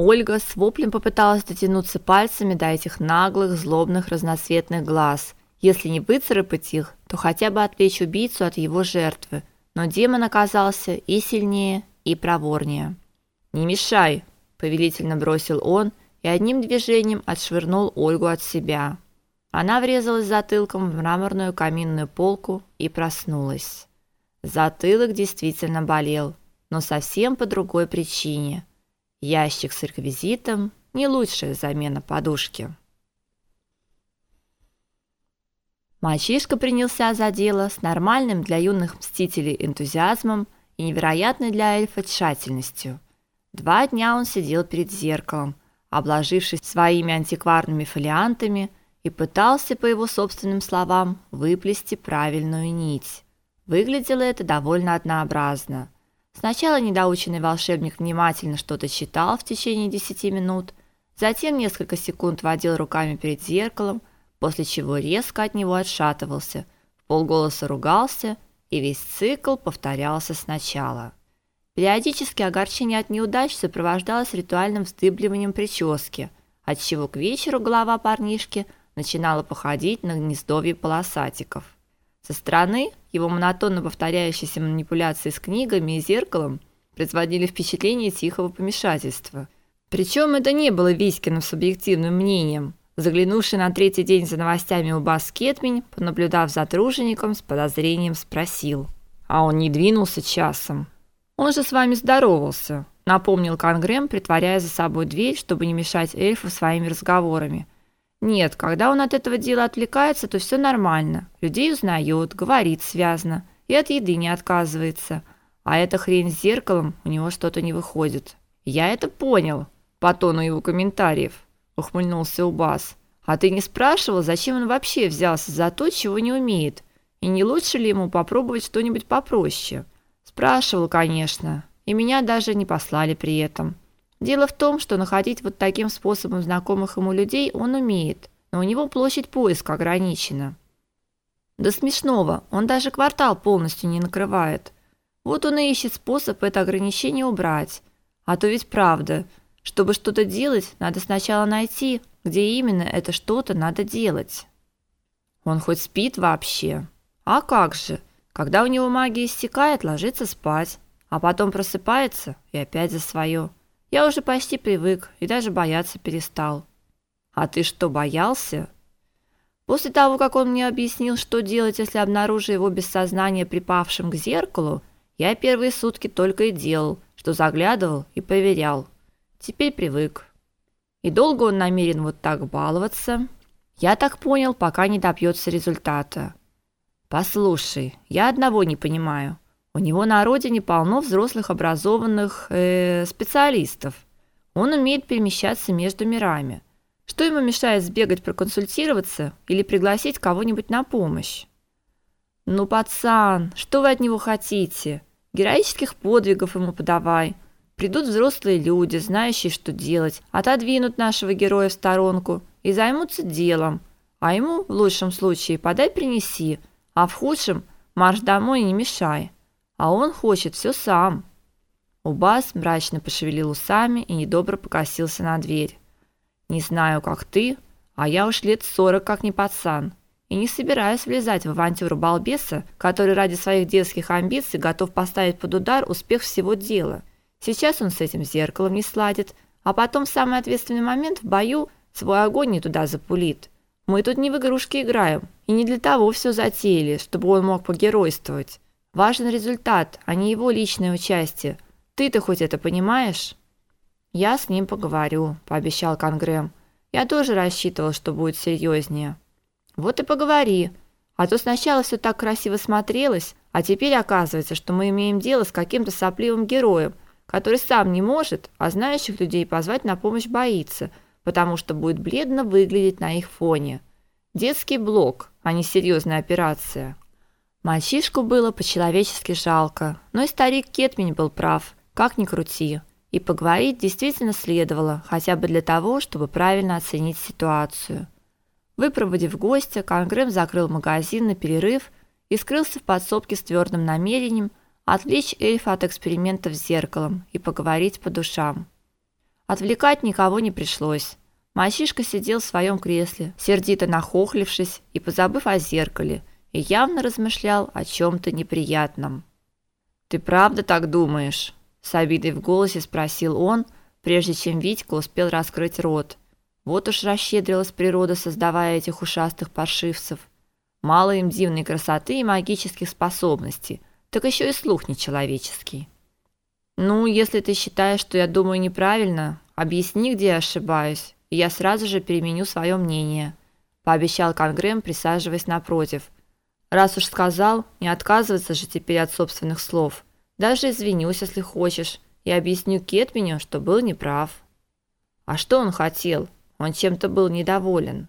Ольга с воплем попыталась дотянуться пальцами до этих наглых, злобных, разноцветных глаз. Если не выцарапать их, то хотя бы отвлечь убийцу от его жертвы. Но демон оказался и сильнее, и проворнее. "Не мешай", повелительно бросил он и одним движением отшвырнул Ольгу от себя. Она врезалась затылком в мраморную каминную полку и проснулась. Затылок действительно болел, но совсем по другой причине. Ящик с реквизитом не лучшая замена подушки. Мальчишка принялся за дело с нормальным для юных мстителей энтузиазмом и невероятной для эльфа тщательностью. Два дня он сидел перед зеркалом, обложившись своими антикварными фолиантами и пытался, по его собственным словам, выплести правильную нить. Выглядело это довольно однообразно. Сначала недоученный волшебник внимательно что-то читал в течение десяти минут, затем несколько секунд водил руками перед зеркалом, после чего резко от него отшатывался, в полголоса ругался, и весь цикл повторялся сначала. Периодически огорчение от неудач сопровождалось ритуальным вздыбливанием прически, отчего к вечеру голова парнишки начинала походить на гнездовье полосатиков. Со стороны его монотонно повторяющиеся манипуляции с книгами и зеркалом производили впечатление тихого помешательства. Причем это не было Виськиным субъективным мнением. Заглянувший на третий день за новостями у Баскетмень, понаблюдав за тружеником, с подозрением спросил: "А он не двинулся часом?" "Он же с вами здоровался", напомнил Конгрэм, притворяя за собой дверь, чтобы не мешать эльфу своими разговорами. Нет, когда он от этого дела отвлекается, то все нормально. Людей узнает, говорит связно и от еды не отказывается. А эта хрень с зеркалом у него что-то не выходит. Я это понял по тону его комментариев, ухмыльнулся Убас. А ты не спрашивал, зачем он вообще взялся за то, чего не умеет? И не лучше ли ему попробовать что-нибудь попроще? Спрашивал, конечно, и меня даже не послали при этом. Дело в том, что находить вот таким способом знакомых ему людей он умеет, но у него площадь поиска ограничена. До смешного, он даже квартал полностью не накрывает. Вот он и ищет способ это ограничение убрать. А то ведь правда, чтобы что-то делать, надо сначала найти, где именно это что-то надо делать. Он хоть спит вообще? А как же? Когда у него магия истекает, ложится спать, а потом просыпается и опять за свое. Я уже почти привык и даже бояться перестал. А ты что, боялся? После того, как он мне объяснил, что делать, если обнаружу его без сознания припавшим к зеркалу, я первые сутки только и делал, что заглядывал и проверял. Теперь привык. И долго он намерен вот так баловаться? Я так понял, пока не добьется результата. Послушай, я одного не понимаю. У него на родине полно взрослых образованных э, специалистов. Он умеет перемещаться между мирами. Что ему мешает сбегать проконсультироваться или пригласить кого-нибудь на помощь? Ну, пацан, что вы от него хотите? Героических подвигов ему подавай. Придут взрослые люди, знающие, что делать, отодвинут нашего героя в сторонку и займутся делом. А ему в лучшем случае подай принеси, а в худшем марш домой и не мешай а он хочет все сам. Убас мрачно пошевелил усами и недобро покосился на дверь. Не знаю, как ты, а я уж лет сорок как не пацан и не собираюсь влезать в авантюру балбеса, который ради своих детских амбиций готов поставить под удар успех всего дела. Сейчас он с этим зеркалом не сладит, а потом в самый ответственный момент в бою свой огонь не туда запулит. Мы тут не в игрушки играем, и не для того все затеяли, чтобы он мог погеройствовать. Важен результат, а не его личное участие. Ты-то хоть это понимаешь? Я с ним поговорю, пообещал Конгрэм. Я тоже рассчитывал, что будет серьезнее. Вот и поговори. А то сначала все так красиво смотрелось, а теперь оказывается, что мы имеем дело с каким-то сопливым героем, который сам не может, а знающих людей позвать на помощь боится, потому что будет бледно выглядеть на их фоне. Детский блок, а не серьезная операция. Мальчишку было по-человечески жалко, но и старик Кетмень был прав, как ни крути. И поговорить действительно следовало, хотя бы для того, чтобы правильно оценить ситуацию. Выпроводив гостя, Конгрэм закрыл магазин на перерыв и скрылся в подсобке с твердым намерением отвлечь эльфа от экспериментов с зеркалом и поговорить по душам. Отвлекать никого не пришлось. Мальчишка сидел в своем кресле, сердито нахохлившись и позабыв о зеркале, и явно размышлял о чем то неприятном. Ты правда так думаешь? с обидой в голосе спросил он, прежде чем Витька успел раскрыть рот. Вот уж расщедрилась природа, создавая этих ушастых паршивцев. Мало им дивной красоты и магических способностей, так еще и слух нечеловеческий. Ну, если ты считаешь, что я думаю неправильно, объясни, где я ошибаюсь, и я сразу же переменю свое мнение, пообещал Конгрэм, присаживаясь напротив. Раз уж сказал, не отказываться же теперь от собственных слов. Даже извинюсь, если хочешь, и объясню Кетминю, что был неправ. А что он хотел? Он чем-то был недоволен.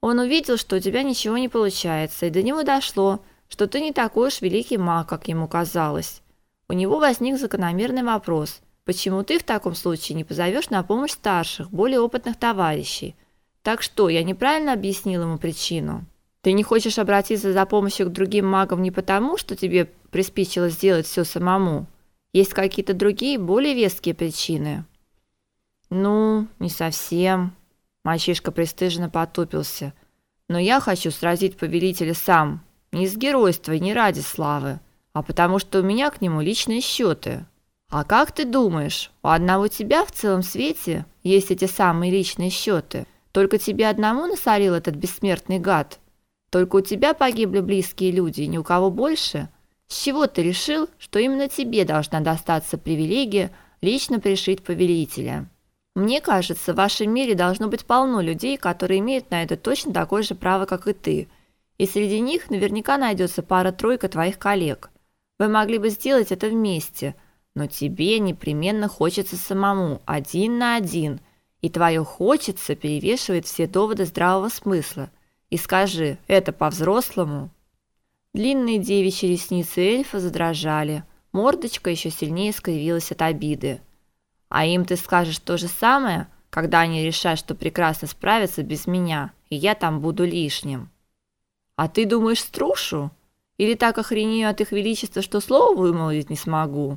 Он увидел, что у тебя ничего не получается, и до него дошло, что ты не такой уж великий маг, как ему казалось. У него возник закономерный вопрос: почему ты в таком случае не позовешь на помощь старших, более опытных товарищей? Так что, я неправильно объяснил ему причину? Ты не хочешь обратиться за помощью к другим магам не потому, что тебе приспичило сделать все самому. Есть какие-то другие, более веские причины. Ну, не совсем. Мальчишка пристыженно потупился. Но я хочу сразить повелителя сам, не из геройства и не ради славы а потому что у меня к нему личные счеты. А как ты думаешь, у одного тебя в целом свете есть эти самые личные счеты? Только тебе одному насолил этот бессмертный гад? Только у тебя погибли близкие люди, и ни у кого больше? С чего ты решил, что именно тебе должна достаться привилегия лично пришить повелителя? Мне кажется, в вашем мире должно быть полно людей, которые имеют на это точно такое же право, как и ты. И среди них наверняка найдется пара-тройка твоих коллег. Вы могли бы сделать это вместе, но тебе непременно хочется самому, один на один, и твое хочется перевешивает все доводы здравого смысла. И скажи, это по-взрослому? Длинные девичьи ресницы эльфа задрожали, мордочка еще сильнее скривилась от обиды. А им ты скажешь то же самое, когда они решат, что прекрасно справятся без меня, и я там буду лишним. А ты думаешь, струшу? Или так охренею от их величества, что слова вымолвить не смогу.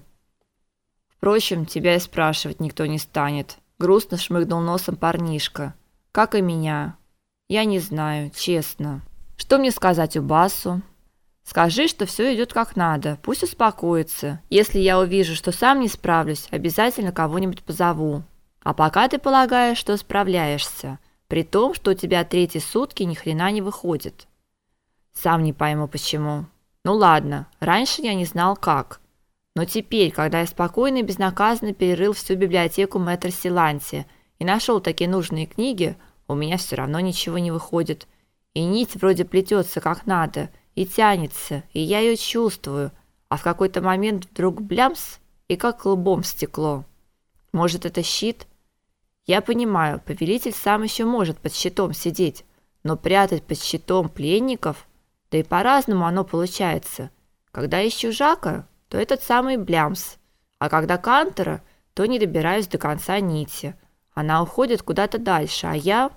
Впрочем, тебя и спрашивать никто не станет. Грустно шмыгнул носом парнишка. Как и меня. Я не знаю, честно. Что мне сказать Убасу? Скажи, что все идет как надо. Пусть успокоится. Если я увижу, что сам не справлюсь, обязательно кого-нибудь позову. А пока ты полагаешь, что справляешься, при том, что у тебя третьи сутки ни хрена не выходит. Сам не пойму почему. Ну ладно, раньше я не знал как. Но теперь, когда я спокойно и безнаказанно перерыл всю библиотеку мэтра Силанти и нашел такие нужные книги, у меня все равно ничего не выходит. И нить вроде плетется как надо, и тянется, и я ее чувствую, а в какой-то момент вдруг блямс, и как лбом стекло. Может, это щит? Я понимаю, повелитель сам еще может под щитом сидеть, но прятать под щитом пленников да и по-разному оно получается. Когда ищу Жака, то этот самый Блямс, а когда Кантера, то не добираюсь до конца нити. Она уходит куда-то дальше, а я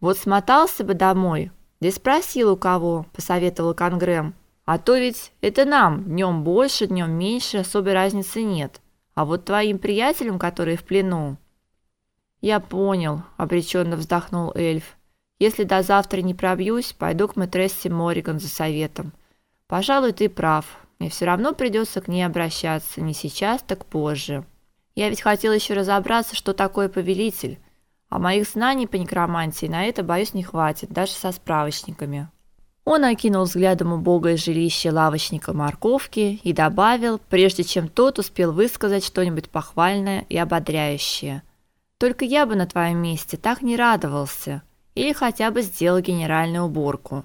вот смотался бы домой, да и спросил у кого, посоветовал Конгрэм. А то ведь это нам днем больше, днем меньше, особой разницы нет. А вот твоим приятелям, которые в плену. Я понял, обреченно вздохнул эльф. Если до завтра не пробьюсь, пойду к мэтрессе Мориган за советом. Пожалуй, ты прав. Мне все равно придется к ней обращаться, не сейчас, так позже. Я ведь хотел еще разобраться, что такое повелитель, а моих знаний по некромантии на это, боюсь, не хватит, даже со справочниками. Он окинул взглядом убогое жилище лавочника морковки и добавил, прежде чем тот успел высказать что-нибудь похвальное и ободряющее: "Только я бы на твоем месте так не радовался" или хотя бы сделал генеральную уборку.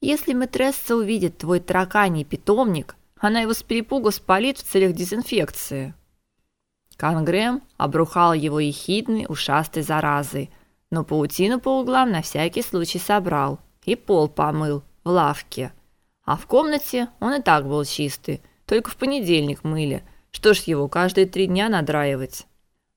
Если мэтресса увидит твой тараканий питомник, она его с перепугу спалит в целях дезинфекции. Конгрэм обрухал его ехидной ушастой заразой, но паутину по углам на всякий случай собрал и пол помыл в лавке. А в комнате он и так был чистый, только в понедельник мыли. Что ж его каждые три дня надраивать?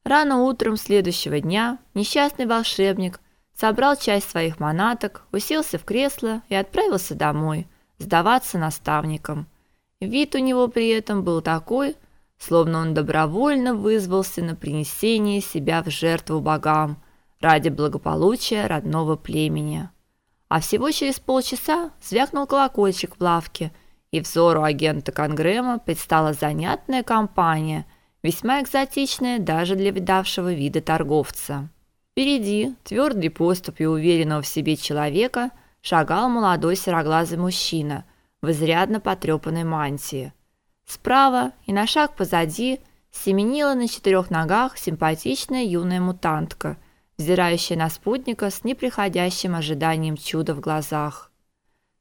Рано утром следующего дня несчастный волшебник – собрал часть своих манаток, уселся в кресло и отправился домой сдаваться наставникам. Вид у него при этом был такой, словно он добровольно вызвался на принесение себя в жертву богам ради благополучия родного племени. А всего через полчаса звякнул колокольчик в лавке, и взору агента Конгрэма предстала занятная компания, весьма экзотичная даже для видавшего вида торговца. Впереди, твердой поступью уверенного в себе человека, шагал молодой сероглазый мужчина в изрядно потрепанной мантии. Справа и на шаг позади семенила на четырех ногах симпатичная юная мутантка – взирающая на спутника с неприходящим ожиданием чуда в глазах.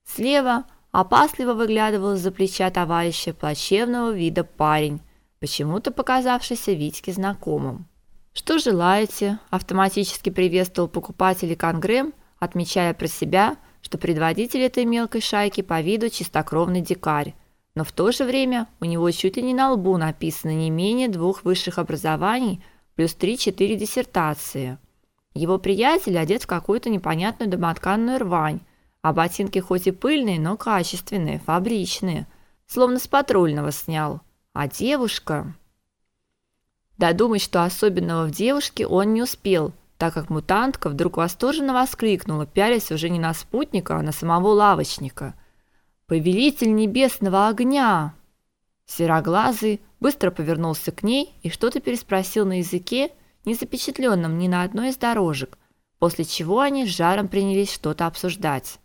Слева опасливо выглядывал из-за плеча товарища плачевного вида парень, почему-то показавшийся Витьке знакомым. «Что желаете?» – автоматически приветствовал покупателей Конгрэм, отмечая про себя, что предводитель этой мелкой шайки по виду чистокровный дикарь, но в то же время у него чуть ли не на лбу написано не менее двух высших образований плюс 3-4 диссертации – его приятель одет в какую-то непонятную домотканную рвань, а ботинки хоть и пыльные, но качественные, фабричные, словно с патрульного снял. А девушка... Додумать, что особенного в девушке он не успел, так как мутантка вдруг восторженно воскликнула, пялясь уже не на спутника, а на самого лавочника. «Повелитель небесного огня!» Сероглазый быстро повернулся к ней и что-то переспросил на языке, не запечатленном ни на одной из дорожек, после чего они с жаром принялись что-то обсуждать.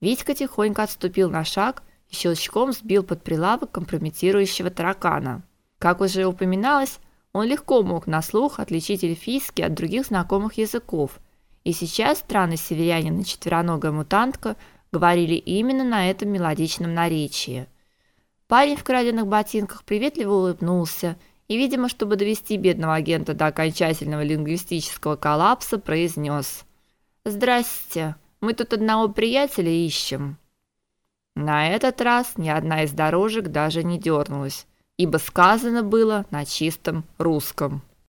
Витька тихонько отступил на шаг и щелчком сбил под прилавок компрометирующего таракана. Как уже упоминалось, он легко мог на слух отличить эльфийский от других знакомых языков, и сейчас странный северянин и четвероногая мутантка говорили именно на этом мелодичном наречии. Парень в краденых ботинках приветливо улыбнулся и, видимо, чтобы довести бедного агента до окончательного лингвистического коллапса, произнес: "Здрасте. Мы тут одного приятеля ищем". На этот раз ни одна из дорожек даже не дернулась, ибо сказано было на чистом русском.